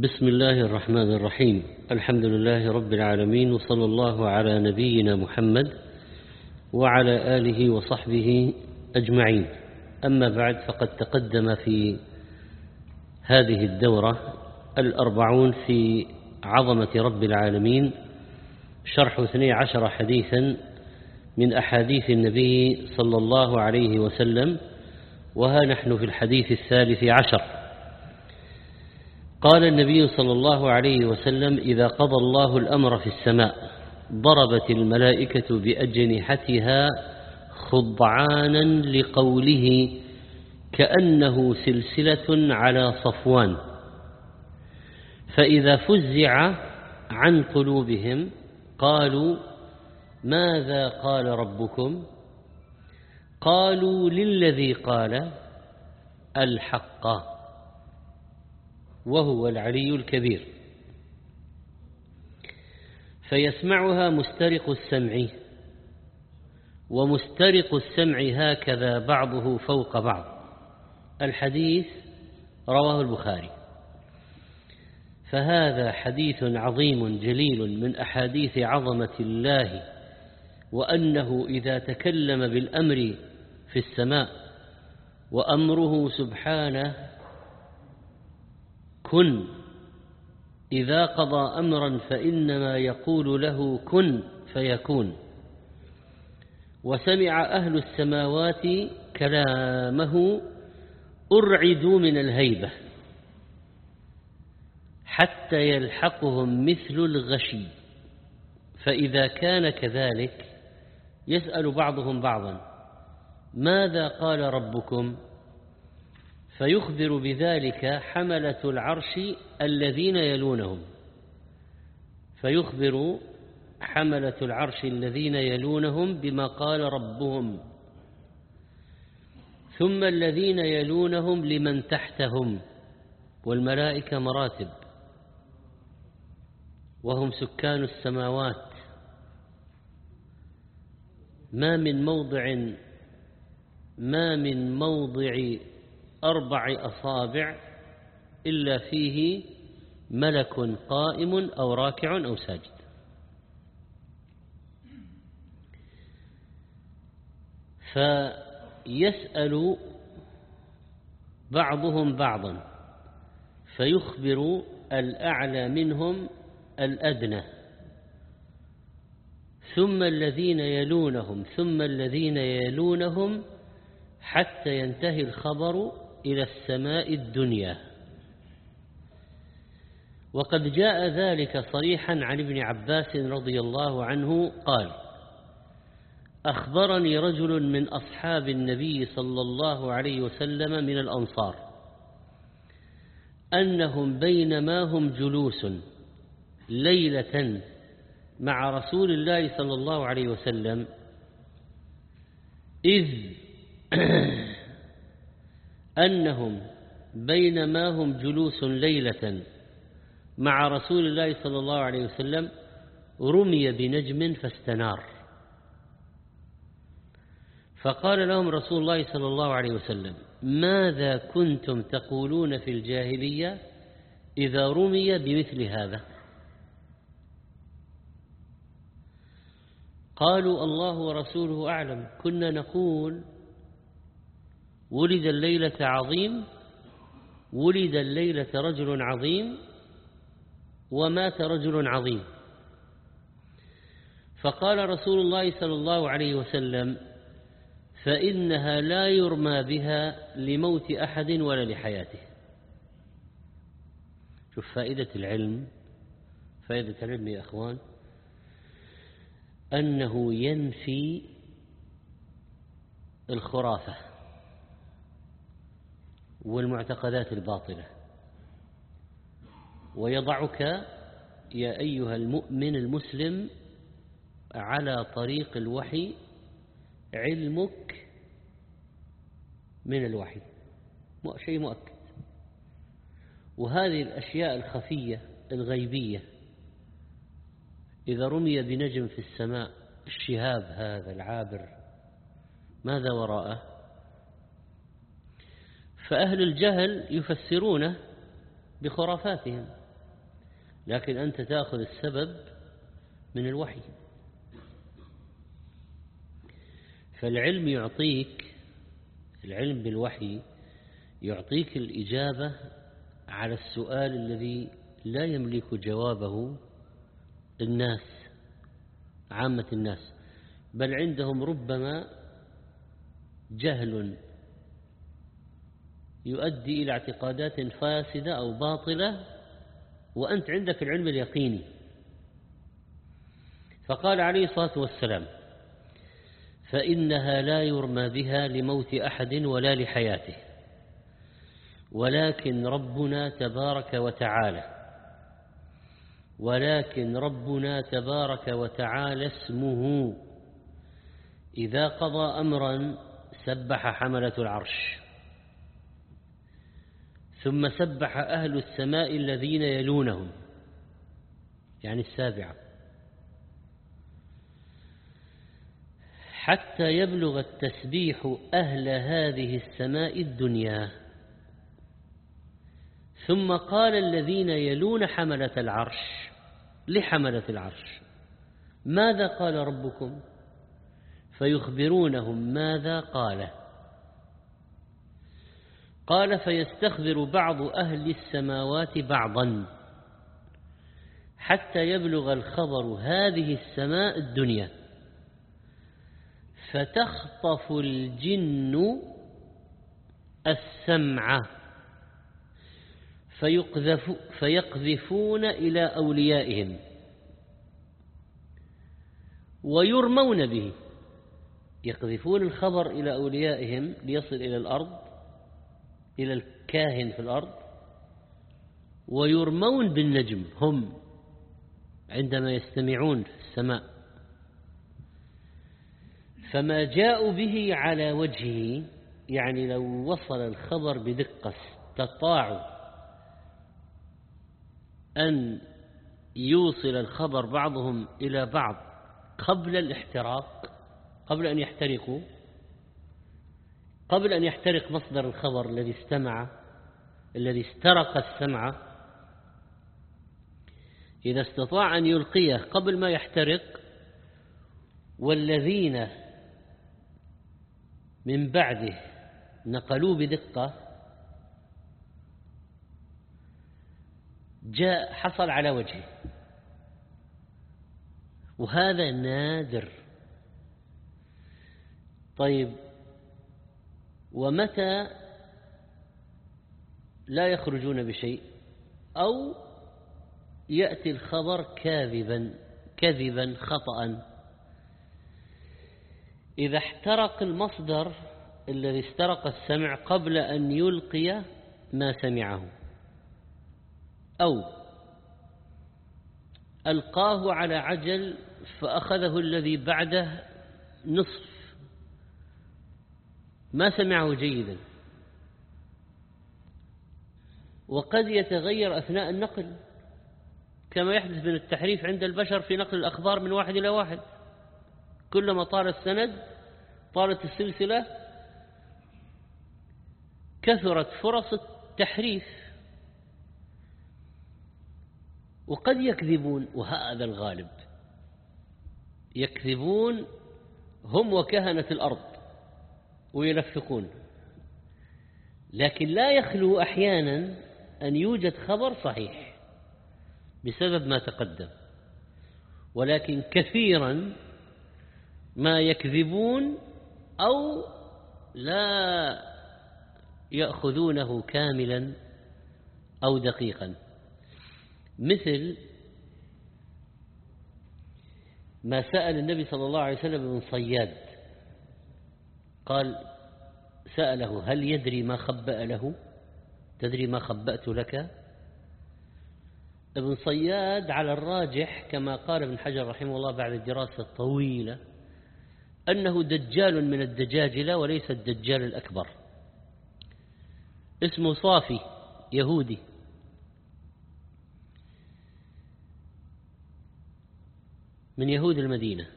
بسم الله الرحمن الرحيم. الحمد لله رب العالمين وصلى الله على نبينا محمد وعلى آله وصحبه أجمعين. أما بعد فقد تقدم في هذه الدورة الأربعون في عظمة رب العالمين شرح اثني عشر حديثا من أحاديث النبي صلى الله عليه وسلم وها نحن في الحديث الثالث عشر. قال النبي صلى الله عليه وسلم إذا قضى الله الأمر في السماء ضربت الملائكة بأجنحتها خضعانا لقوله كأنه سلسلة على صفوان فإذا فزع عن قلوبهم قالوا ماذا قال ربكم؟ قالوا للذي قال الحق وهو العلي الكبير. فيسمعها مسترق السمع ومسترق السمع هكذا بعضه فوق بعض. الحديث رواه البخاري. فهذا حديث عظيم جليل من أحاديث عظمة الله وأنه إذا تكلم بالأمر في السماء وأمره سبحانه كن. إذا قضى أمرا فإنما يقول له كن فيكون. وسمع أهل السماوات كلامه أرعدوا من الهيبة حتى يلحقهم مثل الغشي. فإذا كان كذلك يسأل بعضهم بعضا ماذا قال ربكم؟ فيخبر بذلك حملة العرش الذين يلونهم. فيخبر حملة العرش الذين يلونهم بما قال ربهم. ثم الذين يلونهم لمن تحتهم والملائكة مراتب. وهم سكان السماوات. ما من موضع ما من موضع أربع أصابع إلا فيه ملك قائم أو راكع أو ساجد. فيسأل بعضهم بعضا فيخبر الأعلى منهم الأدنى. ثم الذين يلونهم ثم الذين يلونهم حتى ينتهي الخبر إلى السماء الدنيا. وقد جاء ذلك صريحا عن ابن عباس رضي الله عنه قال أخبرني رجل من أصحاب النبي صلى الله عليه وسلم من الأنصار أنهم بينما هم جلوس ليلة مع رسول الله صلى الله عليه وسلم إذ أنهم بينما هم جلوس ليلة مع رسول الله صلى الله عليه وسلم رمي بنجم فاستنار. فقال لهم رسول الله صلى الله عليه وسلم ماذا كنتم تقولون في الجاهلية إذا رمي بمثل هذا؟ قالوا الله ورسوله أعلم. كنا نقول ولد الليلة عظيم ولد الليلة رجل عظيم ومات رجل عظيم. فقال رسول الله صلى الله عليه وسلم فإنها لا يرمى بها لموت أحد ولا لحياته. شوف فائدة العلم فائدة العلم يا أخوان أنه ينفي الخرافة. والمعتقدات الباطلة. ويضعك يا أيها المؤمن المسلم على طريق الوحي علمك من الوحي. شيء مؤكد. وهذه الأشياء الخفية الغيبية إذا رمي بنجم في السماء الشهاب هذا العابر ماذا وراءه؟ فأهل الجهل يفسرونه بخرافاتهم لكن أنت تأخذ السبب من الوحي. فالعلم يعطيك العلم بالوحي يعطيك الإجابة على السؤال الذي لا يملك جوابه الناس عامة الناس. بل عندهم ربما جهل يؤدي إلى اعتقادات فاسدة أو باطلة وأنت عندك العلم اليقيني. فقال عليه الصلاة والسلام فإنها لا يرمى بها لموت أحد ولا لحياته. ولكن ربنا تبارك وتعالى ولكن ربنا تبارك وتعالى اسمه إذا قضى أمرا سبح حملة العرش. ثم سبح أهل السماء الذين يلونهم يعني السابعة. حتى يبلغ التسبيح أهل هذه السماء الدنيا. ثم قال الذين يلون حملة العرش لحملة العرش ماذا قال ربكم؟ فيخبرونهم ماذا قال قال فيستخبر بعض أهل السماوات بعضا. حتى يبلغ الخبر هذه السماء الدنيا. فتخطف الجن السمع. فيقذف فيقذفون إلى أوليائهم. ويرمون به. يقذفون الخبر إلى أوليائهم ليصل إلى الأرض. إلى الكاهن في الأرض ويرمون بالنجم هم عندما يستمعون في السماء. فما جاءوا به على وجهه يعني لو وصل الخبر بدقة استطاعوا أن يوصل الخبر بعضهم إلى بعض قبل الاحتراق قبل أن يحترقوا. قبل أن يحترق مصدر الخبر الذي استمع الذي استرق السمع إذا استطاع أن يلقيه قبل ما يحترق والذين من بعده نقلوه بدقة جاء حصل على وجهه. وهذا نادر. طيب ومتى لا يخرجون بشيء أو يأتي الخبر كاذبا كذبا خطأ إذا احترق المصدر الذي استرق السمع قبل أن يلقي ما سمعه. أو ألقاه على عجل فأخذه الذي بعده نصف ما سمعه جيدا. وقد يتغير أثناء النقل كما يحدث من التحريف عند البشر في نقل الأخبار من واحد إلى واحد. كلما طال السند طالت السلسلة كثرت فرص التحريف. وقد يكذبون وهذا الغالب يكذبون هم وكهنة الأرض. ويلفقون لكن لا يخلو أحيانا أن يوجد خبر صحيح بسبب ما تقدم. ولكن كثيرا ما يكذبون أو لا يأخذونه كاملا أو دقيقا. مثل ما سأل النبي صلى الله عليه وسلم من صياد قال سأله هل يدري ما خبأ له؟ تدري ما خبأت لك؟ ابن صياد على الراجح كما قال ابن حجر رحمه الله بعد الدراسة الطويلة أنه دجال من الدجاجلة وليس الدجال الأكبر. اسمه صافي يهودي. من يهود المدينة.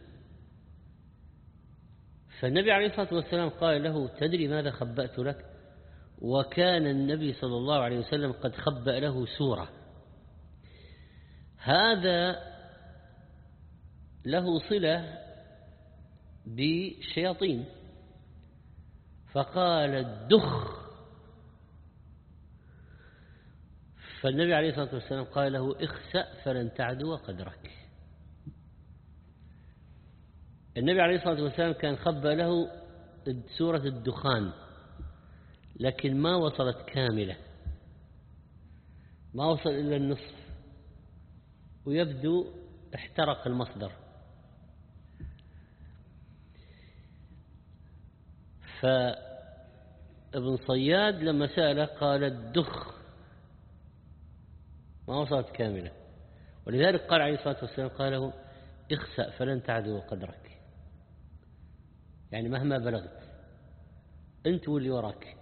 فالنبي عليه الصلاة والسلام قال له تدري ماذا خبأت لك؟ وكان النبي صلى الله عليه وسلم قد خبأ له سورة. هذا له صلة بالشياطين. فقال الدخ فالنبي عليه الصلاة والسلام قال له اخسأ فلن تعدو قدرك. النبي عليه الصلاة والسلام كان خبى له سورة الدخان لكن ما وصلت كاملة ما وصل إلا النصف ويبدو احترق المصدر. فابن صياد لما سأله قال الدخ ما وصلت كاملة. ولذلك قال عليه الصلاة والسلام قال له اخسأ فلن تعدو قدرك. يعني مهما بلغت. أنت واللي وراك.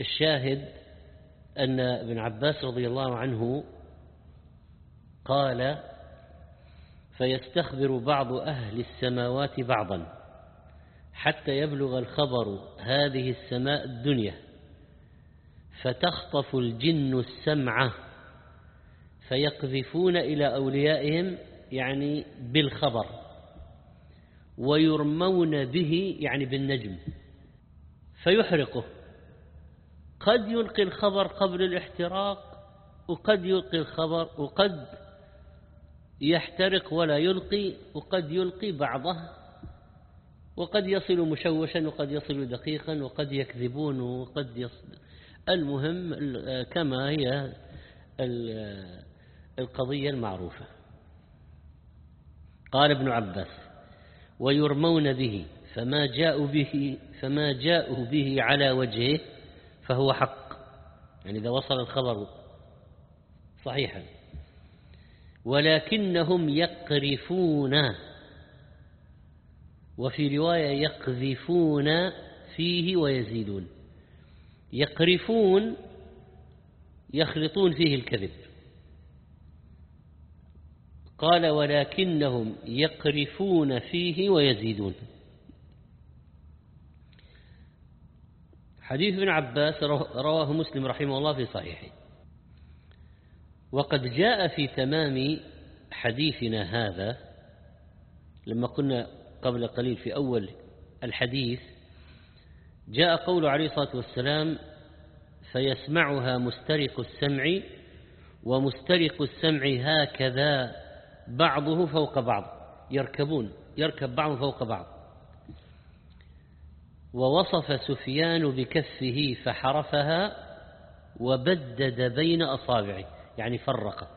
الشاهد أن ابن عباس رضي الله عنه قال فيستخبر بعض أهل السماوات بعضا حتى يبلغ الخبر هذه السماء الدنيا فتخطف الجن السمع فيقذفون إلى أوليائهم يعني بالخبر. ويرمون به يعني بالنجم فيحرقه. قد يلقي الخبر قبل الاحتراق وقد يلقي الخبر وقد يحترق ولا يلقي وقد يلقي بعضه وقد يصل مشوشا وقد يصل دقيقا وقد يكذبون وقد يصل المهم كما هي القضية المعروفة. قال ابن عباس ويرمون به فما جاءوا به فما جاءوا به على وجهه فهو حق. يعني إذا وصل الخبر صحيحا. ولكنهم يقرفون وفي رواية يقذفون فيه ويزيدون. يقرفون يخلطون فيه الكذب. قال ولكنهم يقرفون فيه ويزيدون. حديث ابن عباس رواه مسلم رحمه الله في صحيحه. وقد جاء في تمام حديثنا هذا لما قلنا قبل قليل في أول الحديث جاء قول عليه الصلاة والسلام فيسمعها مسترق السمع ومسترق السمع هكذا بعضه فوق بعض يركبون يركب بعض فوق بعض. ووصف سفيان بكفه فحرفها وبدد بين أصابعه يعني فرق.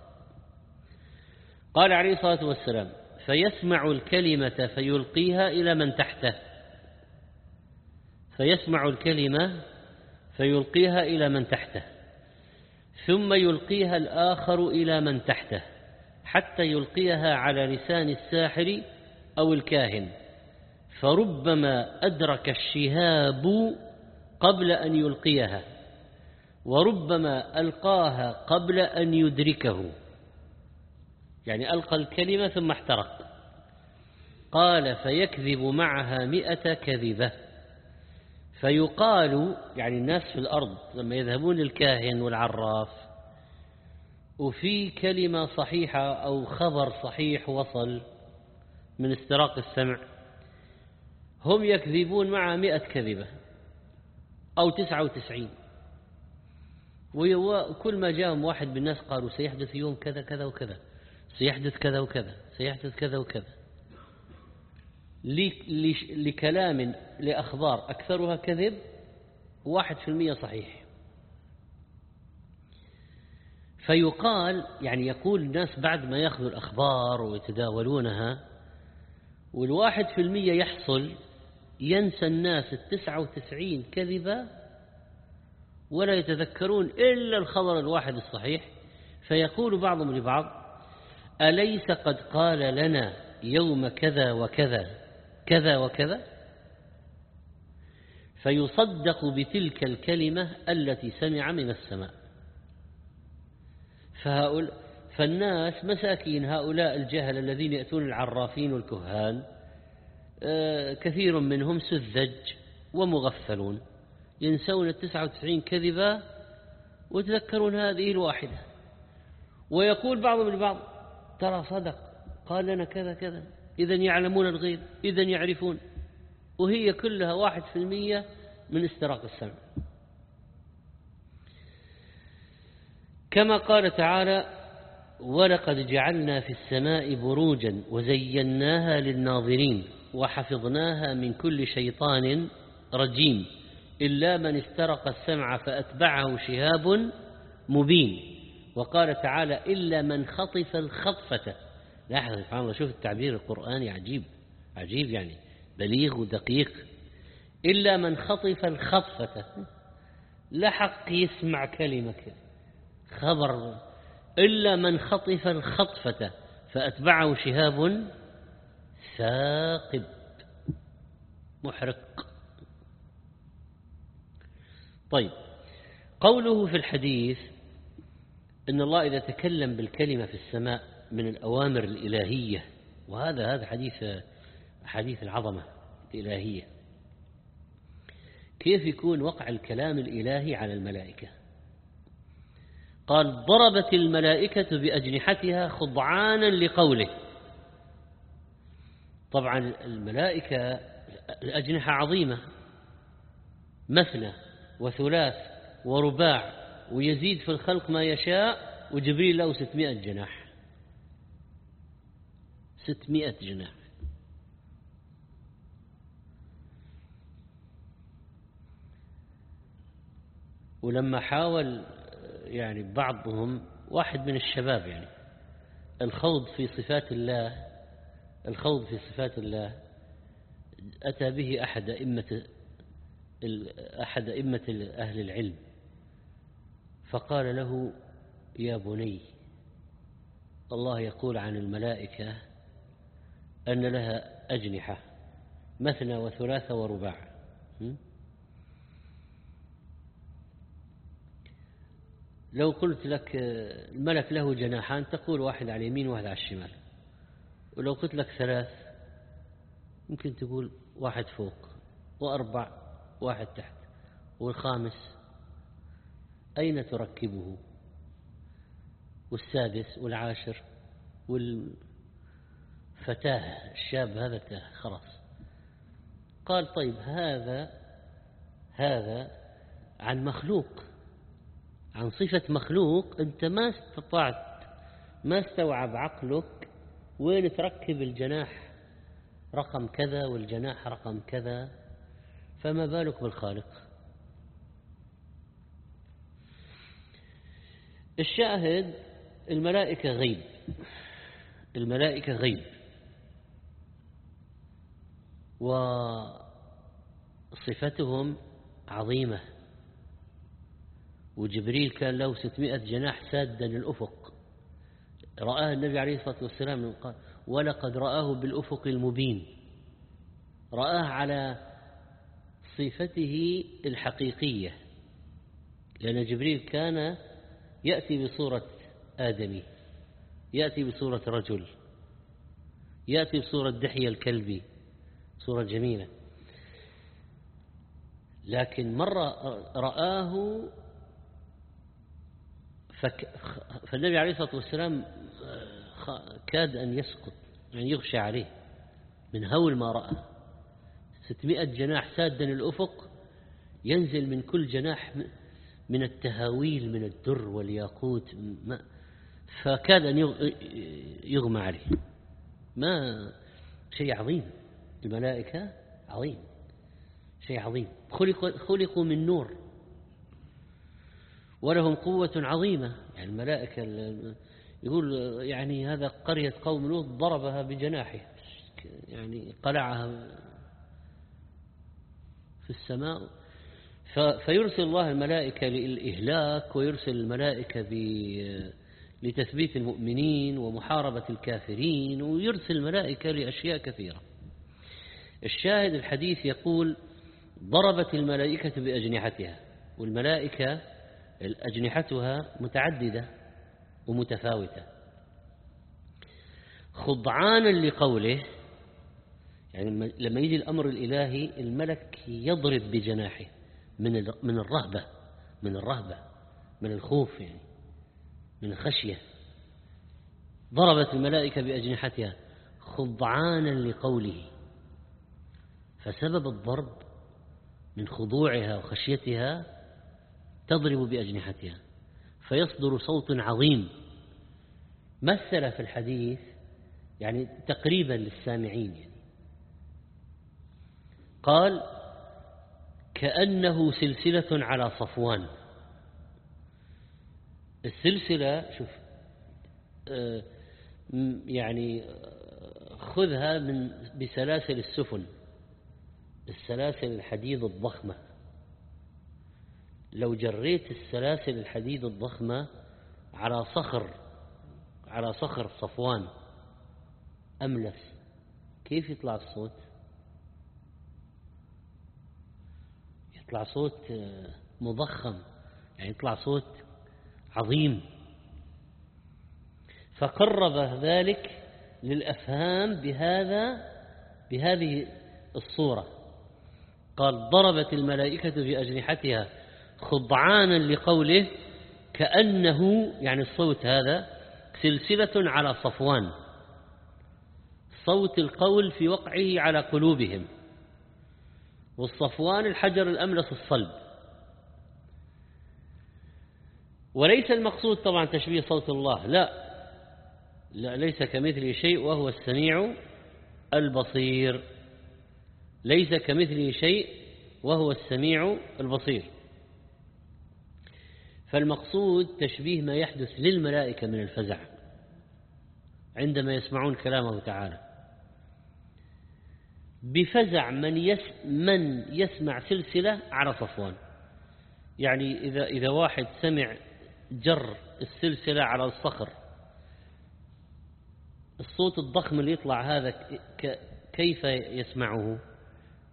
قال عليه الصلاة والسلام فيسمع الكلمة فيلقيها إلى من تحته. فيسمع الكلمة فيلقيها إلى من تحته ثم يلقيها الآخر إلى من تحته. حتى يلقيها على لسان الساحر أو الكاهن. فربما أدرك الشهاب قبل أن يلقيها وربما ألقاها قبل أن يدركه. يعني ألقى الكلمة ثم احترق. قال فيكذب معها مئة كذبة. فيقال يعني الناس في الأرض لما يذهبون للكاهن والعراف وفي كلمة صحيحة أو خبر صحيح وصل من استراق السمع. هم يكذبون معها مئة كذبة أو تسعة وتسعين. وكل ما جاءهم واحد بالناس قالوا سيحدث يوم كذا كذا وكذا سيحدث كذا وكذا سيحدث كذا وكذا. لكلام لأخبار أكثرها كذب واحد في المية صحيح. فيقال يعني يقول الناس بعد ما يأخذوا الأخبار ويتداولونها والواحد في المية يحصل ينسى الناس التسعة وتسعين كذبة ولا يتذكرون إلا الخبر الواحد الصحيح. فيقول بعضهم لبعض أليس قد قال لنا يوم كذا وكذا كذا وكذا؟ فيصدق بتلك الكلمة التي سمع من السماء. فهؤلاء فالناس مساكين هؤلاء الجهل الذين يأتون العرافين والكهان آه، كثير منهم سذج ومغفلون ينسون التسعة وتسعين كذبة وتذكرون هذه الواحدة. ويقول بعضهم لبعض ترى صدق قال لنا كذا كذا إذا يعلمون الغيب إذا يعرفون. وهي كلها واحد في المية من استراق السمع. كما قال تعالى ولقد جعلنا في السماء بروجا وزيناها للناظرين وحفظناها من كل شيطان رجيم إلا من استرق السمع فأتبعه شهاب مبين. وقال تعالى إلا من خطف الخطفة. لاحظ سبحان الله شوف التعبير القرآني عجيب عجيب يعني بليغ ودقيق. إلا من خطف الخطفة. لحق يسمع كلمة خبر إلا من خطف الخطفة فأتبعه شهاب ثاقب محرق. طيب قوله في الحديث إن الله إذا تكلم بالكلمة في السماء من الأوامر الإلهية وهذا هذا حديث حديث العظمة الإلهية. كيف يكون وقع الكلام الإلهي على الملائكة؟ قال ضربت الملائكة بأجنحتها خضعانا لقوله. طبعا الملائكة الأجنحة عظيمة مثنى وثلاث ورباع ويزيد في الخلق ما يشاء وجبريل له ستمائة جناح. ستمائة جناح. ولما حاول يعني بعضهم واحد من الشباب يعني الخوض في صفات الله الخوض في صفات الله أتى به أحد أئمة أحد أئمة أهل العلم فقال له يا بني الله يقول عن الملائكة أن لها أجنحة مثنى وثلاثة ورباع لو قلت لك الملك له جناحان تقول واحد على اليمين وواحد على الشمال. ولو قلت لك ثلاث يمكن تقول واحد فوق وأربع واحد تحت. والخامس أين تركبه؟ والسادس والعاشر والفتاة الشاب هذا خلاص. قال طيب هذا هذا عن مخلوق. عن صفة مخلوق أنت ما استطعت ما استوعب عقلك وين تركب الجناح رقم كذا والجناح رقم كذا فما بالك بالخالق. الشاهد الملائكة غيب الملائكة غيب. وصفتهم عظيمة. وجبريل كان له ستمائة جناح سادا للأفق. رآه النبي عليه الصلاة والسلام قال ولقد رآه بالأفق المبين. رآه على صفته الحقيقية. لأن جبريل كان يأتي بصورة آدمي يأتي بصورة رجل يأتي بصورة دحية الكلبي صورة جميلة. لكن مرة رآه فالنبي عليه الصلاة والسلام كاد أن يسقط يعني يغشى عليه من هول ما رأى. ستمائة جناح سادا الأفق ينزل من كل جناح من التهاويل من الدر والياقوت فكاد أن يغمى عليه. ما شيء عظيم. الملائكة عظيم. شيء عظيم. خلقوا, خلقوا من نور. ولهم قوة عظيمة. يعني الملائكة يقول يعني هذا قرية قوم لوط ضربها بجناحه يعني قلعها في السماء. فيرسل الله الملائكة للإهلاك ويرسل الملائكة لتثبيت المؤمنين ومحاربة الكافرين ويرسل الملائكة لأشياء كثيرة. الشاهد الحديث يقول ضربت الملائكة بأجنحتها والملائكة أجنحتها متعددة ومتفاوتة. خضعانا لقوله يعني لما يجي الأمر الإلهي الملك يضرب بجناحه من من الرهبة من الرهبة من الخوف يعني من الخشية. ضربت الملائكة بأجنحتها خضعانا لقوله. فسبب الضرب من خضوعها وخشيتها تضرب بأجنحتها فيصدر صوت عظيم. مثل في الحديث؟ يعني تقريبا للسامعين يعني. قال كأنه سلسلة على صفوان. السلسلة شوف آه، يعني آه، خذها من بسلاسل السفن السلاسل الحديد الضخمة. لو جريت السلاسل الحديد الضخمة على صخر على صخر صفوان أملس كيف يطلع الصوت؟ يطلع صوت آه، مضخم يعني يطلع صوت عظيم. فقرب ذلك للأفهام بهذا بهذه الصورة. قال ضربت الملائكة بأجنحتها خضعانا لقوله كأنه يعني الصوت هذا سلسلة على صفوان. صوت القول في وقعه على قلوبهم. والصفوان الحجر الأملس الصلب. وليس المقصود طبعا تشبيه صوت الله لا. لا ليس كمثله شيء وهو السميع البصير. ليس كمثله شيء وهو السميع البصير. فالمقصود تشبيه ما يحدث للملائكة من الفزع عندما يسمعون كلامه تعالى. بفزع من يس من يسمع سلسلة على صفوان. يعني إذا إذا واحد سمع جر السلسلة على الصخر الصوت الضخم اللي يطلع هذا كيف يسمعه؟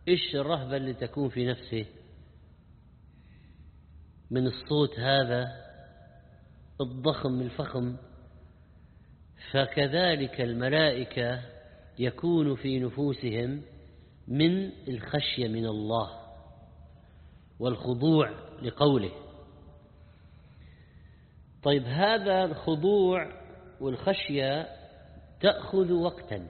إيش الرهبة اللي تكون في نفسه؟ من الصوت هذا الضخم الفخم فكذلك الملائكة يكون في نفوسهم من الخشية من الله والخضوع لقوله. طيب هذا الخضوع والخشية تأخذ وقتا.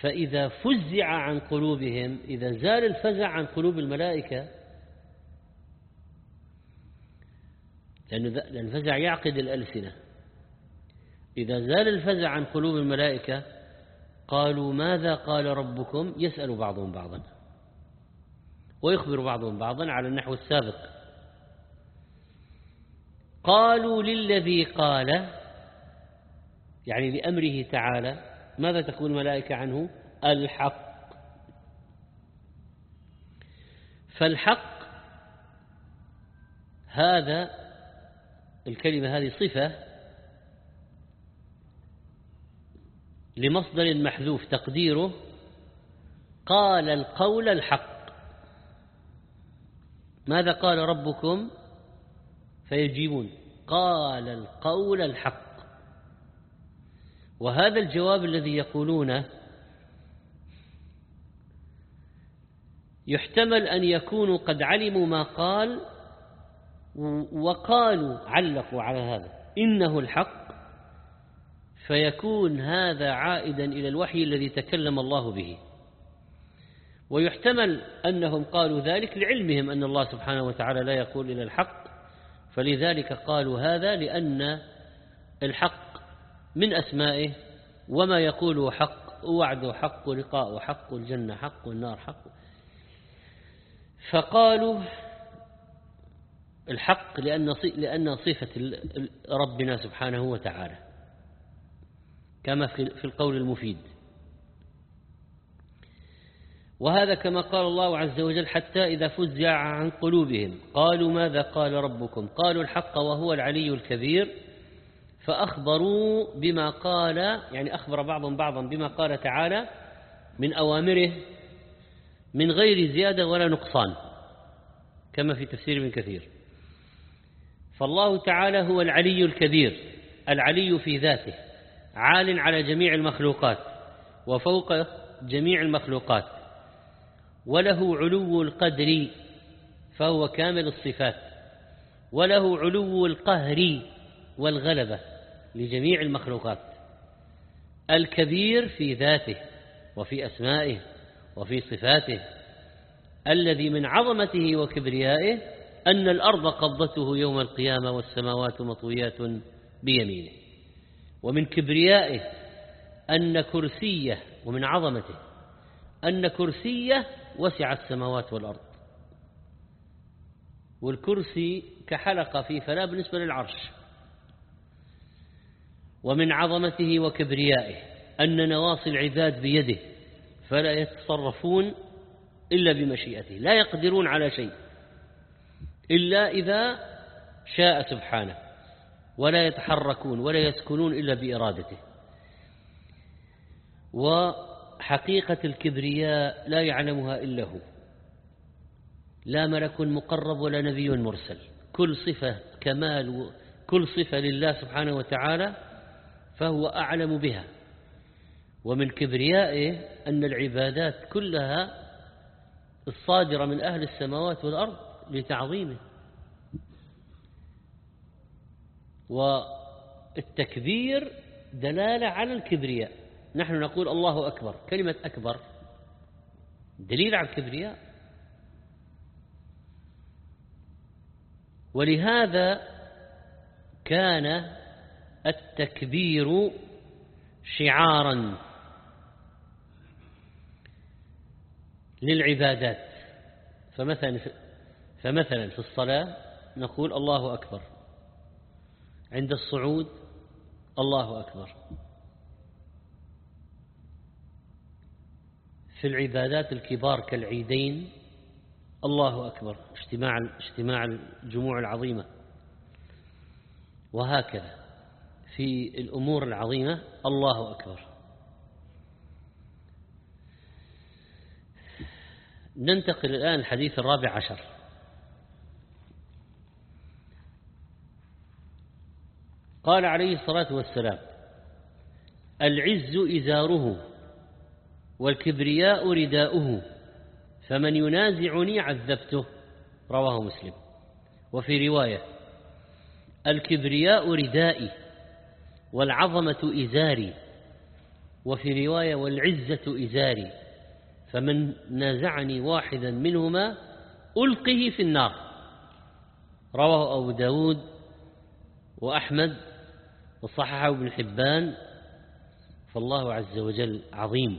فإذا فزع عن قلوبهم إذا زال الفزع عن قلوب الملائكة لأن الفزع يعقد الألسنة. إذا زال الفزع عن قلوب الملائكة قالوا ماذا قال ربكم؟ يسأل بعضهم بعضا. ويخبر بعضهم بعضا على النحو السابق. قالوا للذي قال يعني لأمره تعالى ماذا تقول الملائكة عنه؟ الحق. فالحق هذا الكلمة هذه صفة لمصدر محذوف تقديره قال القول الحق. ماذا قال ربكم؟ فيجيبون. قال القول الحق. وهذا الجواب الذي يقولونه يحتمل أن يكونوا قد علموا ما قال وقالوا علقوا على هذا. إنه الحق فيكون هذا عائدا إلى الوحي الذي تكلم الله به. ويحتمل أنهم قالوا ذلك لعلمهم أن الله سبحانه وتعالى لا يقول إلى الحق. فلذلك قالوا هذا لأن الحق من أسمائه وما يقوله حق وعده حق ولقاءه حق الجنة حق والنار حق. فقالوا الحق لأن لأن صفة ربنا سبحانه وتعالى كما في القول المفيد. وهذا كما قال الله عز وجل حتى إذا فزع عن قلوبهم قالوا ماذا قال ربكم؟ قالوا الحق وهو العلي الكبير فأخبروا بما قال يعني أخبر بعضهم بعضا بما قال تعالى من أوامره من غير زيادة ولا نقصان كما في تفسير ابن كثير. فالله تعالى هو العلي الكبير العلي في ذاته عال على جميع المخلوقات وفوق جميع المخلوقات وله علو القدر فهو كامل الصفات وله علو القهر والغلبة لجميع المخلوقات الكبير في ذاته وفي أسمائه وفي صفاته الذي من عظمته وكبريائه أن الأرض قبضته يوم القيامة والسماوات مطويات بيمينه. ومن كبريائه أن كرسيه ومن عظمته أن كرسيه وسع السماوات والأرض. والكرسي كحلقة في فلا بالنسبة للعرش. ومن عظمته وكبريائه أن نواصي العباد بيده فلا يتصرفون إلا بمشيئته لا يقدرون على شيء. إلا إذا شاء سبحانه ولا يتحركون ولا يسكنون إلا بإرادته. وحقيقة الكبرياء لا يعلمها إلا هو. لا ملك مقرب ولا نبي مرسل. كل صفة كمال كل صفة لله سبحانه وتعالى فهو أعلم بها. ومن كبريائه أن العبادات كلها الصادرة من أهل السماوات والأرض لتعظيمه والتكبير دلالة على الكبرياء. نحن نقول الله أكبر. كلمة أكبر دليل على الكبرياء. ولهذا كان التكبير شعارا للعبادات. فمثلا فمثلا في الصلاة نقول الله أكبر. عند الصعود الله أكبر. في العبادات الكبار كالعيدين الله أكبر. اجتماع اجتماع الجموع العظيمة. وهكذا في الأمور العظيمة الله أكبر. ننتقل الآن الحديث الرابع عشر. قال عليه الصلاة والسلام العز إزاره والكبرياء رداؤه فمن ينازعني عذبته رواه مسلم. وفي رواية الكبرياء ردائي والعظمة إزاري. وفي رواية والعزة إزاري فمن نازعني واحدا منهما ألقه في النار. رواه أبو داود وأحمد وصححه ابن حبان فالله عز وجل عظيم.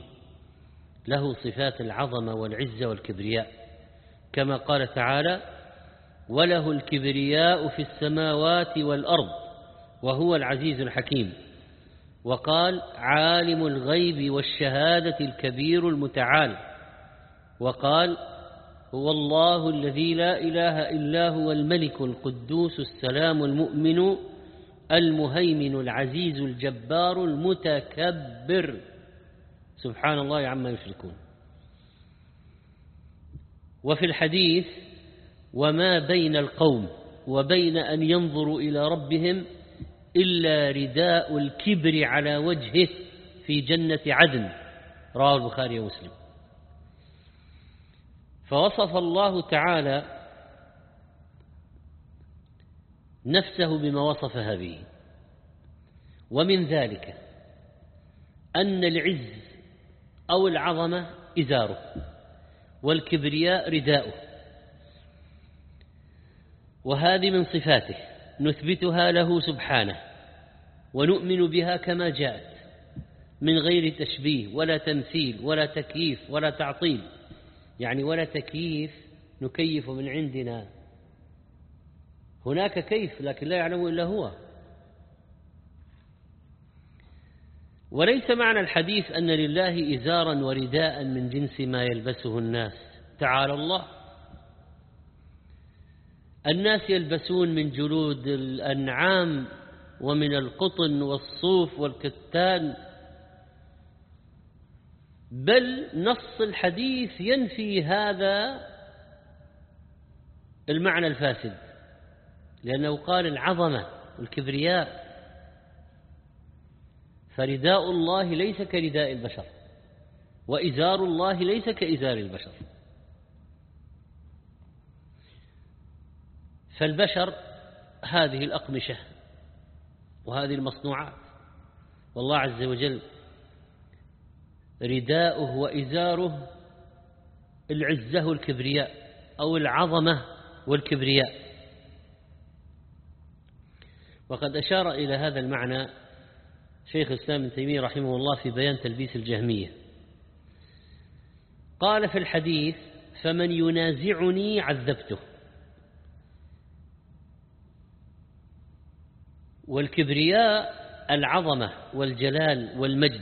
له صفات العظمة والعزة والكبرياء. كما قال تعالى وله الكبرياء في السماوات والأرض وهو العزيز الحكيم. وقال عالم الغيب والشهادة الكبير المتعال. وقال هو الله الذي لا إله إلا هو الملك القدوس السلام المؤمن المهيمن العزيز الجبار المتكبر. سبحان الله عما يشركون. وفي الحديث وما بين القوم وبين أن ينظروا إلى ربهم إلا رداء الكبر على وجهه في جنة عدن. رواه البخاري ومسلم. فوصف الله تعالى نفسه بما وصفها به ومن ذلك أن العز أو العظمة إزاره والكبرياء رداؤه. وهذه من صفاته نثبتها له سبحانه ونؤمن بها كما جاءت من غير تشبيه ولا تمثيل ولا تكييف ولا تعطيل. يعني ولا تكييف نكيف من عندنا. هناك كيف لكن لا يعلم إلا هو. وليس معنى الحديث أن لله إزارا ورداء من جنس ما يلبسه الناس. تعالى الله. الناس يلبسون من جلود الأنعام ومن القطن والصوف والكتان. بل نص الحديث ينفي هذا المعنى الفاسد. لأنه قال العظمة والكبرياء فرداء الله ليس كرداء البشر وإزار الله ليس كإزار البشر. فالبشر هذه الأقمشة وهذه المصنوعات والله عز وجل رداؤه وإزاره العزة والكبرياء أو العظمة والكبرياء. وقد أشار إلى هذا المعنى شيخ الإسلام ابن تيمية رحمه الله في بيان تلبيس الجهمية. قال في الحديث فمن ينازعني عذبته. والكبرياء العظمة والجلال والمجد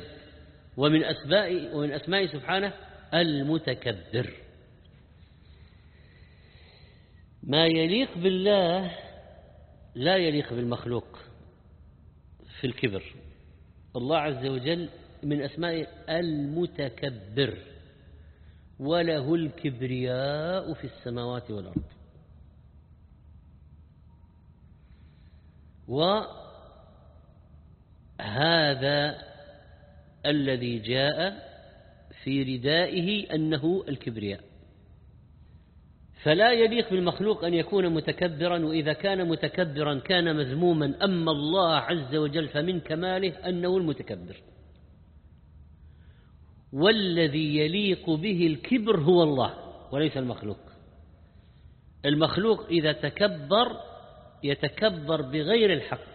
ومن أسماء ومن أسماء سبحانه المتكبر. ما يليق بالله لا يليق بالمخلوق في الكبر. الله عز وجل من أسماء المتكبر وله الكبرياء في السماوات والأرض. وهذا الذي جاء في ردائه أنه الكبرياء. فلا يليق بالمخلوق أن يكون متكبرا وإذا كان متكبرا كان مذموما أما الله عز وجل فمن كماله أنه المتكبر. والذي يليق به الكبر هو الله وليس المخلوق. المخلوق إذا تكبر يتكبر بغير الحق.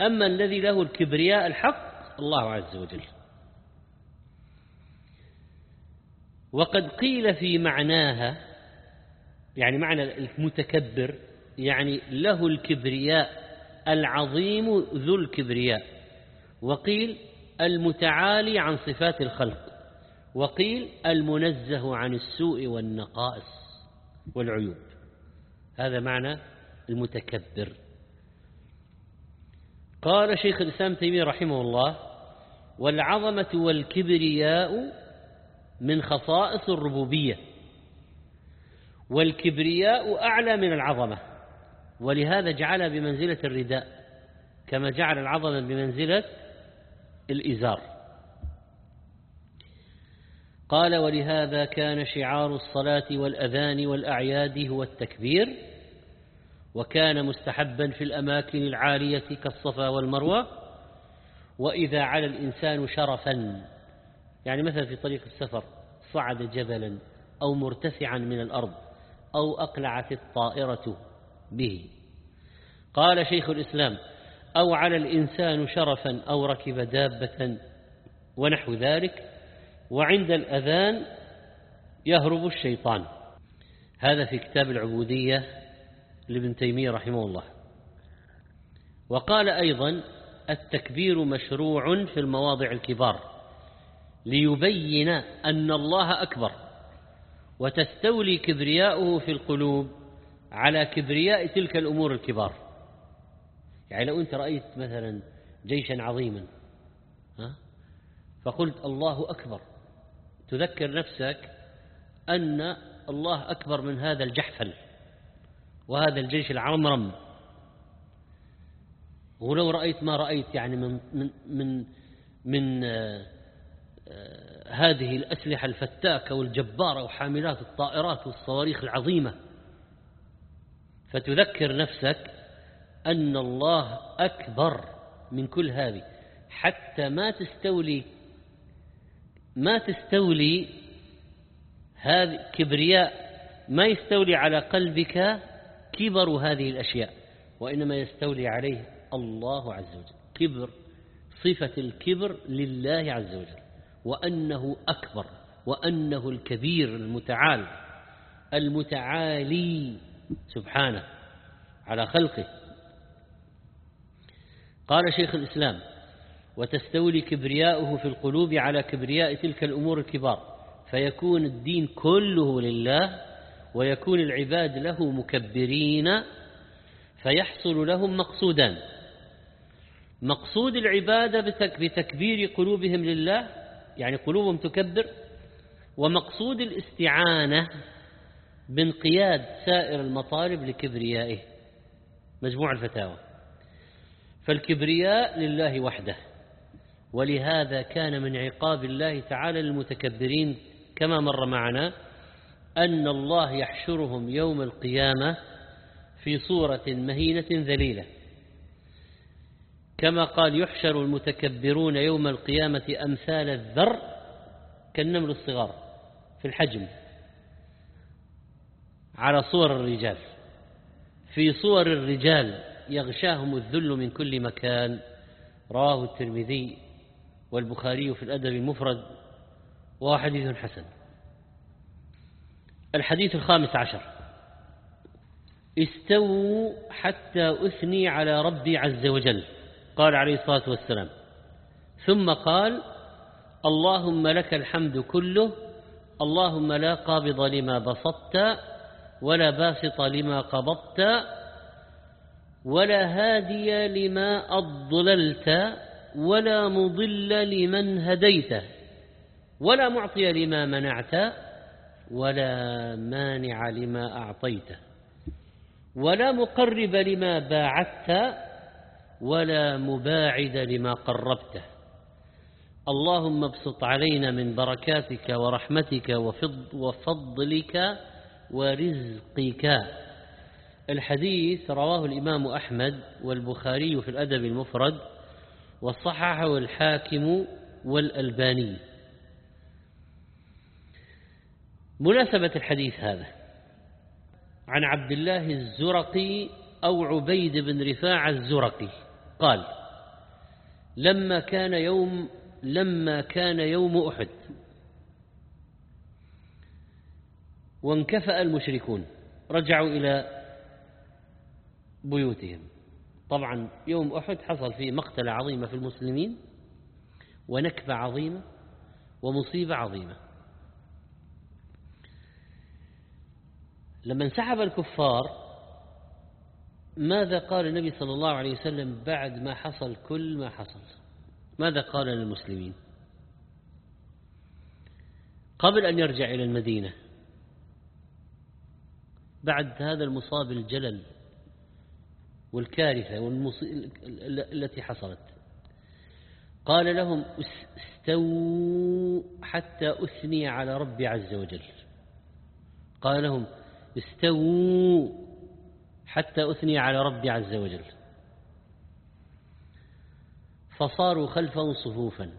أما الذي له الكبرياء الحق الله عز وجل. وقد قيل في معناها يعني معنى المتكبر يعني له الكبرياء العظيم ذو الكبرياء وقيل المتعالي عن صفات الخلق وقيل المنزه عن السوء والنقائص والعيوب. هذا معنى المتكبر. قال شيخ الإسلام تيمية رحمه الله والعظمة والكبرياء من خصائص الربوبية. والكبرياء أعلى من العظمة ولهذا جعلها بمنزلة الرداء كما جعل العظمة بمنزلة الإزار. قال ولهذا كان شعار الصلاة والأذان والأعياد هو التكبير وكان مستحبا في الأماكن العالية كالصفا والمروة وإذا على الإنسان شرفا. يعني مثلا في طريق السفر صعد جبلا أو مرتفعا من الأرض أو أقلعت الطائرة به. قال شيخ الإسلام أو على الإنسان شرفا أو ركب دابة ونحو ذلك وعند الأذان يهرب الشيطان. هذا في كتاب العبودية لابن تيمية رحمه الله. وقال أيضا التكبير مشروع في المواضع الكبار. ليبين أن الله أكبر وتستولي كبرياؤه في القلوب على كبرياء تلك الأمور الكبار. يعني لو أنت رأيت مثلا جيشا عظيما ها فقلت الله أكبر تذكر نفسك أن الله أكبر من هذا الجحفل وهذا الجيش العمرم. ولو رأيت ما رأيت يعني من من من من هذه الأسلحة الفتاكة والجبارة وحاملات الطائرات والصواريخ العظيمة. فتذكر نفسك أن الله أكبر من كل هذه. حتى ما تستولي ما تستولي هذه كبرياء ما يستولي على قلبك كبر هذه الأشياء وإنما يستولي عليه الله عز وجل. كبر صفة الكبر لله عز وجل. وأنه أكبر وأنه الكبير المتعال المتعالي سبحانه على خلقه. قال شيخ الإسلام وتستولي كبرياؤه في القلوب على كبرياء تلك الأمور الكبار فيكون الدين كله لله ويكون العباد له مكبرين فيحصل لهم مقصودان. مقصود العبادة بتكبير قلوبهم لله يعني قلوبهم تكبر ومقصود الاستعانة بانقياد سائر المطالب لكبريائه مجموع الفتاوى. فالكبرياء لله وحده ولهذا كان من عقاب الله تعالى للمتكبرين كما مر معنا أن الله يحشرهم يوم القيامة في صورة مهينة ذليلة. كما قال يحشر المتكبرون يوم القيامة أمثال الذر كالنمل الصغار في الحجم على صور الرجال. في صور الرجال يغشاهم الذل من كل مكان. رواه الترمذي والبخاري في الأدب المفرد وهو حديث حسن. الحديث الخامس عشر. استووا حتى أثني على ربي عز وجل. قال عليه الصلاة والسلام. ثم قال اللهم لك الحمد كله اللهم لا قابض لما بسطت ولا باسط لما قبضت ولا هادي لما أضللت ولا مضل لمن هديت ولا معطي لما منعت ولا مانع لما أعطيت ولا مقرب لما باعدت ولا مباعد لما قربته. اللهم ابسط علينا من بركاتك ورحمتك وفضلك ورزقك. الحديث رواه الإمام أحمد والبخاري في الأدب المفرد وصححه الحاكم والألباني. مناسبة الحديث هذا. عن عبد الله الزرقي أو عبيد بن رفاعة الزرقي. قال لما كان يوم لما كان يوم أحد. وانكفأ المشركون رجعوا إلى بيوتهم. طبعا يوم أحد حصل فيه مقتلة عظيمة في المسلمين ونكبة عظيمة ومصيبة عظيمة. لما انسحب الكفار ماذا قال النبي صلى الله عليه وسلم بعد ما حصل كل ما حصل؟ ماذا قال للمسلمين؟ قبل أن يرجع إلى المدينة بعد هذا المصاب الجلل والكارثة التي حصلت قال لهم استووا حتى أثني على ربي عز وجل. قال لهم استووا حتى أثني على ربي عز وجل. فصاروا خلفه صفوفا.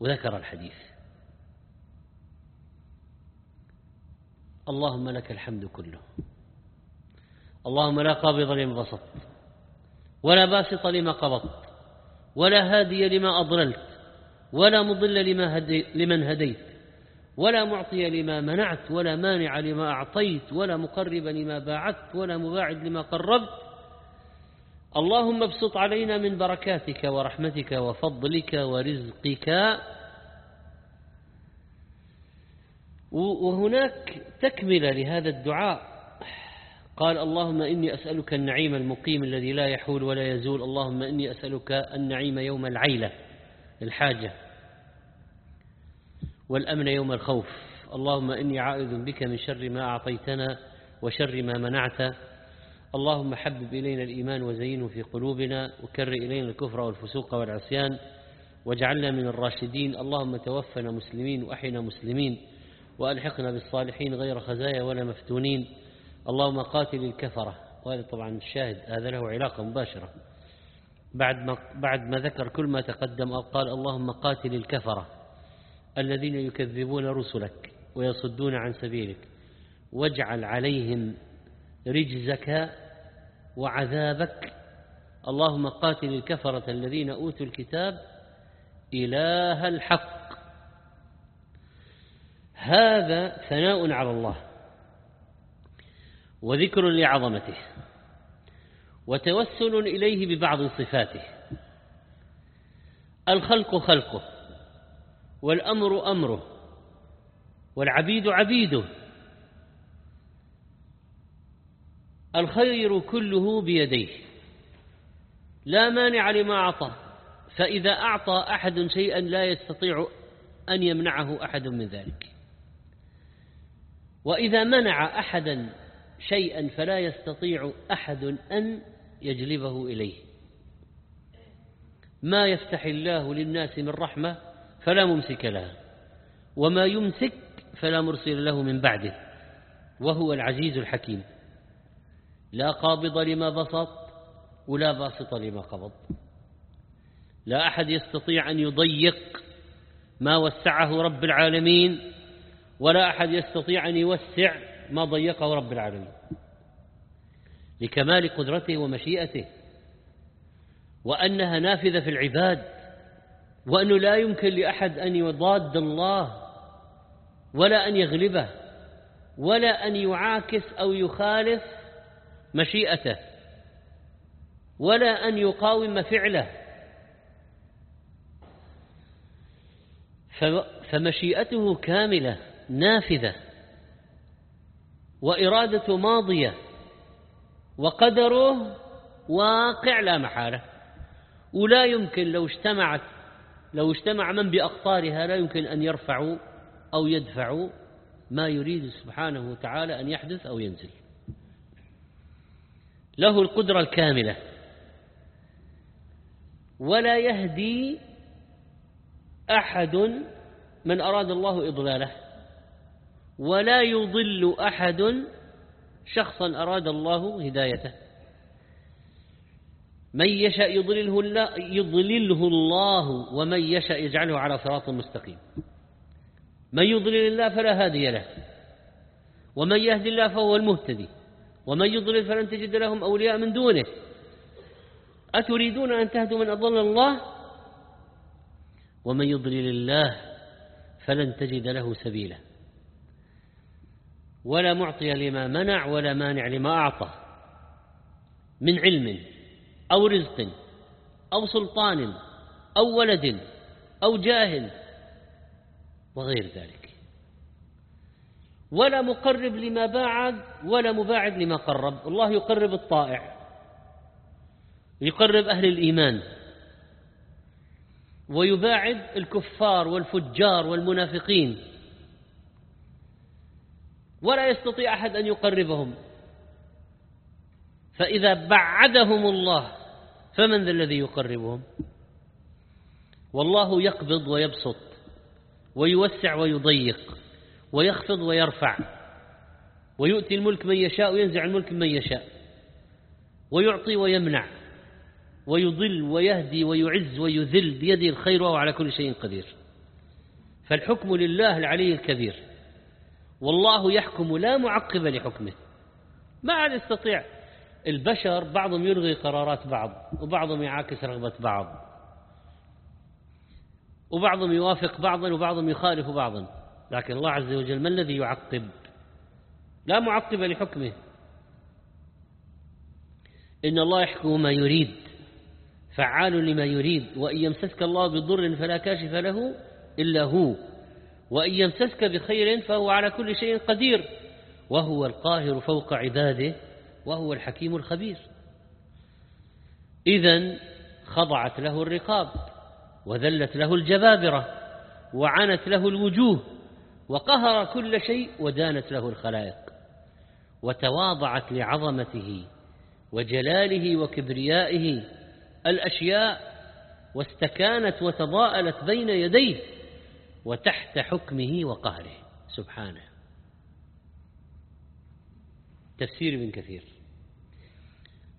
وذكر الحديث. اللهم لك الحمد كله. اللهم لا قابض لما بسطت. ولا باسط لما قبضت. ولا هادي لما أضللت. ولا مضل لما هدي لمن هديت. ولا معطي لما منعت ولا مانع لما أعطيت ولا مقرب لما باعدت ولا مباعد لما قربت. اللهم ابسط علينا من بركاتك ورحمتك وفضلك ورزقك. وهناك تكملة لهذا الدعاء. قال اللهم إني أسألك النعيم المقيم الذي لا يحول ولا يزول. اللهم إني أسألك النعيم يوم العيلة الحاجة. والأمن يوم الخوف. اللهم إني عائذ بك من شر ما أعطيتنا وشر ما منعت. اللهم حبب إلينا الإيمان وزينه في قلوبنا وكر إلينا الكفر والفسوق والعصيان واجعلنا من الراشدين. اللهم توفنا مسلمين وأحينا مسلمين وألحقنا بالصالحين غير خزايا ولا مفتونين. اللهم قاتل الكفرة. وهذا طبعا الشاهد هذا له علاقة مباشرة. بعد ما, بعد ما ذكر كل ما تقدم قال اللهم قاتل الكفرة. الذين يكذبون رسلك ويصدون عن سبيلك واجعل عليهم رجزك وعذابك. اللهم قاتل الكفرة الذين أوتوا الكتاب إله الحق. هذا ثناء على الله وذكر لعظمته وتوسل إليه ببعض صفاته. الخلق خلقه. والأمر أمره والعبيد عبيده. الخير كله بيديه. لا مانع لما أعطى فإذا أعطى أحد شيئا لا يستطيع أن يمنعه أحد من ذلك. وإذا منع أحدا شيئا فلا يستطيع أحد أن يجلبه إليه. ما يفتح الله للناس من رحمة فلا ممسك لها. وما يمسك فلا مرسل له من بعده وهو العزيز الحكيم. لا قابض لما بسط ولا باسط لما قبض. لا أحد يستطيع أن يضيق ما وسعه رب العالمين ولا أحد يستطيع أن يوسع ما ضيقه رب العالمين. لكمال قدرته ومشيئته وأنها نافذة في العباد وأنه لا يمكن لأحد أن يضاد الله ولا أن يغلبه ولا أن يعاكس أو يخالف مشيئته ولا أن يقاوم فعله. فمشيئته كاملة نافذة وإرادة ماضية وقدره واقع لا محالة. ولا يمكن لو اجتمعت لو اجتمع من بأقطارها لا يمكن أن يرفعوا أو يدفعوا ما يريد سبحانه وتعالى أن يحدث أو ينزل. له القدرة الكاملة. ولا يهدي أحد من أراد الله إضلاله. ولا يضل أحد شخصا أراد الله هدايته. من يشاء يضلله الله, يضلله الله ومن يشاء يجعله على صراط مستقيم. من يضلل الله فلا هادي له. ومن يهدي الله فهو المهتدي. ومن يضلل فلن تجد لهم أولياء من دونه. أتريدون أن تهدوا من أضل الله؟ ومن يضلل الله فلن تجد له سبيلا. ولا معطي لما منع ولا مانع لما أعطى. من علم. أو رزق أو سلطان أو ولد أو جاه وغير ذلك. ولا مقرب لما باعد ولا مباعد لما قرب. الله يقرب الطائع يقرب أهل الإيمان ويباعد الكفار والفجار والمنافقين. ولا يستطيع أحد أن يقربهم. فإذا بعدهم الله فمن ذا الذي يقربهم؟ والله يقبض ويبسط ويوسع ويضيق ويخفض ويرفع ويؤتي الملك من يشاء وينزع الملك من يشاء ويعطي ويمنع ويضل ويهدي ويعز ويذل بيده الخير وهو على كل شيء قدير. فالحكم لله العلي الكبير. والله يحكم لا معقب لحكمه. ما عاد يستطيع البشر بعضهم يلغي قرارات بعض وبعضهم يعاكس رغبة بعض. وبعضهم يوافق بعضا وبعضهم يخالف بعضا. لكن الله عز وجل ما الذي يعقب؟ لا معقب لحكمه. إن الله يحكم ما يريد فعال لما يريد. وإن يمسسك الله بضر فلا كاشف له إلا هو. وإن يمسسك بخير فهو على كل شيء قدير. وهو القاهر فوق عباده. وهو الحكيم الخبير. إذا خضعت له الرقاب وذلت له الجبابرة وعنت له الوجوه وقهر كل شيء ودانت له الخلائق. وتواضعت لعظمته وجلاله وكبريائه الأشياء واستكانت وتضاءلت بين يديه وتحت حكمه وقهره. سبحانه. تفسير ابن كثير.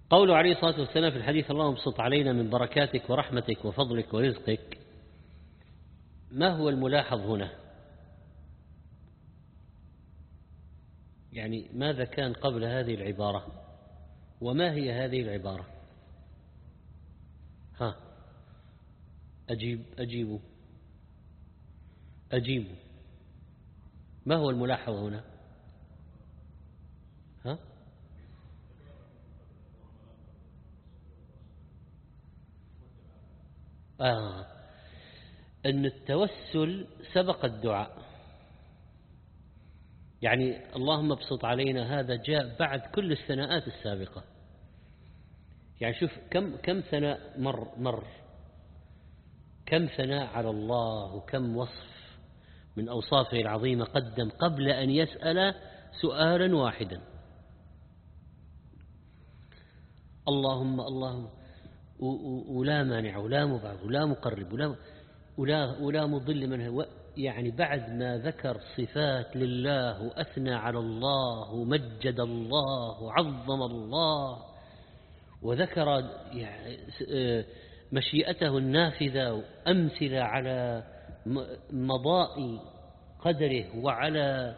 قول عليه الصلاة والسلام في الحديث اللهم ابسط علينا من بركاتك ورحمتك وفضلك ورزقك. ما هو الملاحظ هنا؟ يعني ماذا كان قبل هذه العبارة؟ وما هي هذه العبارة؟ ها أجيب أجيبوا أجيبوا ما هو الملاحظ هنا ها آه. أن التوسل سبق الدعاء. يعني اللهم ابسط علينا هذا جاء بعد كل الثناءات السابقة. يعني شوف كم كم ثناء مر مر. كم ثناء على الله وكم وصف من أوصافه العظيمة قدم قبل أن يسأل سؤالا واحدا. اللهم اللهم. ولا مانع ولا مبعث ولا مقرب ولا ولا ولا مضل من هو. يعني بعد ما ذكر صفات لله وأثنى على الله ومجد الله وعظم الله وذكر يعني مشيئته النافذة وأمثلة على مضاء قدره وعلى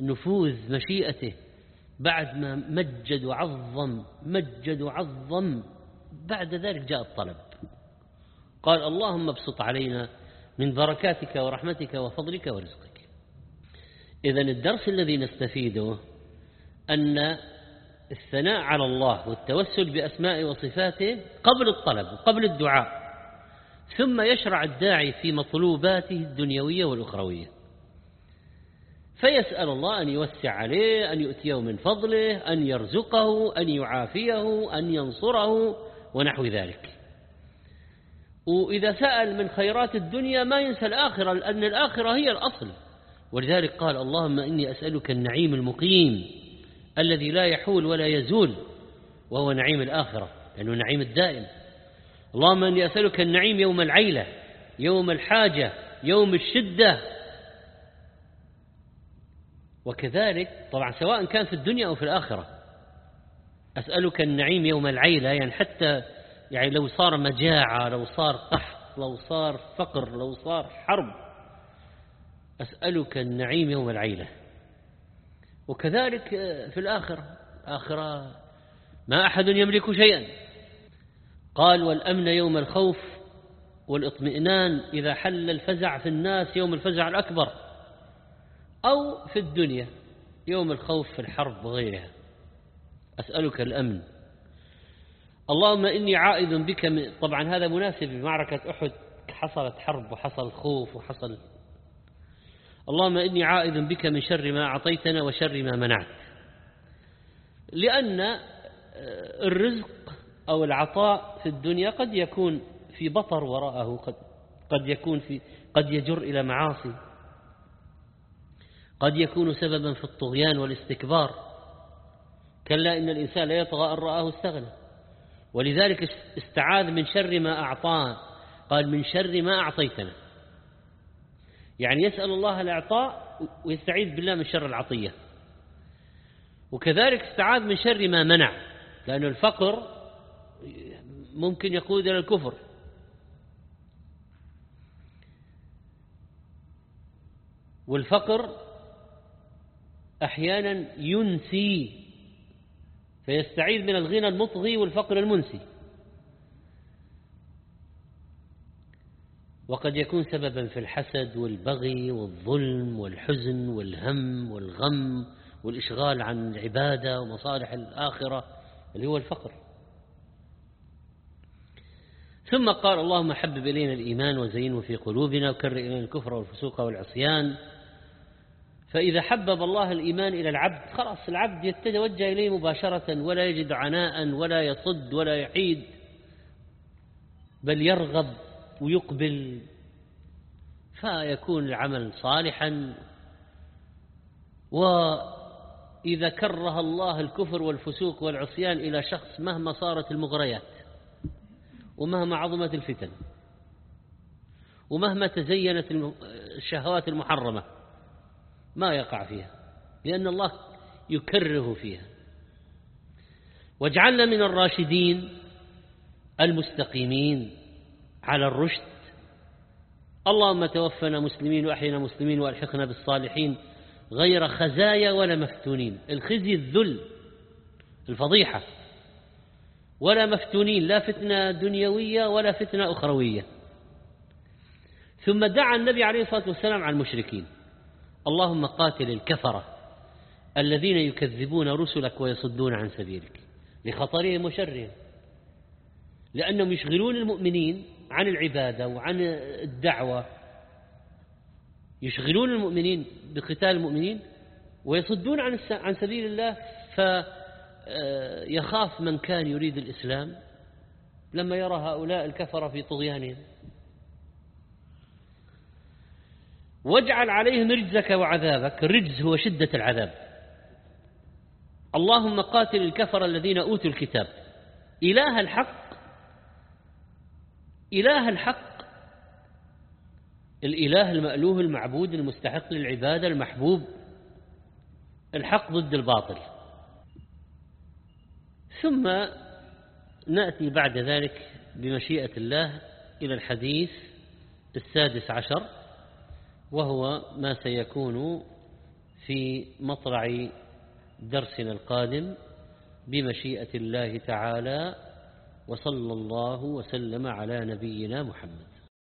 نفوذ مشيئته بعد ما مجد وعظم مجد وعظم بعد ذلك جاء الطلب. قال اللهم ابسط علينا من بركاتك ورحمتك وفضلك ورزقك. إذا الدرس الذي نستفيده أن الثناء على الله والتوسل بأسماء وصفاته قبل الطلب وقبل الدعاء ثم يشرع الداعي في مطلوباته الدنيوية والأخروية. فيسأل الله أن يوسع عليه أن يؤتيه من فضله أن يرزقه أن يعافيه أن ينصره ونحو ذلك. وإذا سأل من خيرات الدنيا ما ينسى الآخرة لأن الآخرة هي الأصل. ولذلك قال اللهم إني أسألك النعيم المقيم الذي لا يحول ولا يزول وهو نعيم الآخرة لأنه نعيم الدائم. اللهم إني أسألك النعيم يوم العيلة يوم الحاجة يوم الشدة. وكذلك طبعا سواء كان في الدنيا أو في الآخرة. أسألك النعيم يوم العيلة يعني حتى يعني لو صار مجاعة لو صار قحط لو صار فقر لو صار حرب أسألك النعيم يوم العيلة. وكذلك في الآخرة آخرة ما أحد يملك شيئا. قال والأمن يوم الخوف والإطمئنان إذا حل الفزع في الناس يوم الفزع الأكبر أو في الدنيا يوم الخوف في الحرب وغيرها. أسألك الأمن. اللهم إني عائد بك من طبعا هذا مناسب بمعركة أحد. حصلت حرب وحصل خوف وحصل. اللهم إني عائد بك من شر ما أعطيتنا وشر ما منعت. لأن آه، الرزق أو العطاء في الدنيا قد يكون في بطر وراءه قد قد يكون في قد يجر إلى معاصي. قد يكون سببا في الطغيان والاستكبار. كلا إن الإنسان لا يطغى أن رآه استغنى. ولذلك استعاذ من شر ما أعطاه. قال من شر ما أعطيتنا. يعني يسأل الله الإعطاء ويستعيذ بالله من شر العطية. وكذلك استعاذ من شر ما منع. لأن الفقر ممكن يقود إلى الكفر. والفقر أحيانا ينسي فيستعيذ من الغنى المطغي والفقر المنسي. وقد يكون سببا في الحسد والبغي والظلم والحزن والهم والغم والإشغال عن العبادة ومصالح الآخرة اللي هو الفقر. ثم قال اللهم حبب إلينا الإيمان وزينه في قلوبنا وكر إلينا الكفر والفسوق والعصيان فإذا حبب الله الإيمان إلى العبد خلاص العبد يتوجه إليه مباشرة ولا يجد عناء ولا يصد ولا يحيد بل يرغب ويقبل فيكون العمل صالحا. وإذا كره الله الكفر والفسوق والعصيان إلى شخص مهما صارت المغريات ومهما عظمت الفتن ومهما تزينت الشهوات المحرمة ما يقع فيها لأن الله يكره فيها. واجعلنا من الراشدين المستقيمين على الرشد. اللهم توفنا مسلمين وأحينا مسلمين وألحقنا بالصالحين غير خزايا ولا مفتونين. الخزي الذل الفضيحة. ولا مفتونين لا فتنة دنيوية ولا فتنة أخروية. ثم دعا النبي عليه الصلاة والسلام على المشركين. اللهم قاتل الكفرة الذين يكذبون رسلك ويصدون عن سبيلك لخطرهم وشرهم لأنهم يشغلون المؤمنين عن العبادة وعن الدعوة يشغلون المؤمنين بقتال المؤمنين ويصدون عن عن سبيل الله فيخاف من كان يريد الإسلام لما يرى هؤلاء الكفرة في طغيانهم. واجعل عليهم رجزك وعذابك. الرجز هو شدة العذاب. اللهم قاتل الكفر الذين أوتوا الكتاب. إله الحق إله الحق الإله المألوه المعبود المستحق للعبادة المحبوب الحق ضد الباطل. ثم نأتي بعد ذلك بمشيئة الله إلى الحديث السادس عشر. وهو ما سيكون في مطلع درسنا القادم بمشيئة الله تعالى وصلى الله وسلم على نبينا محمد.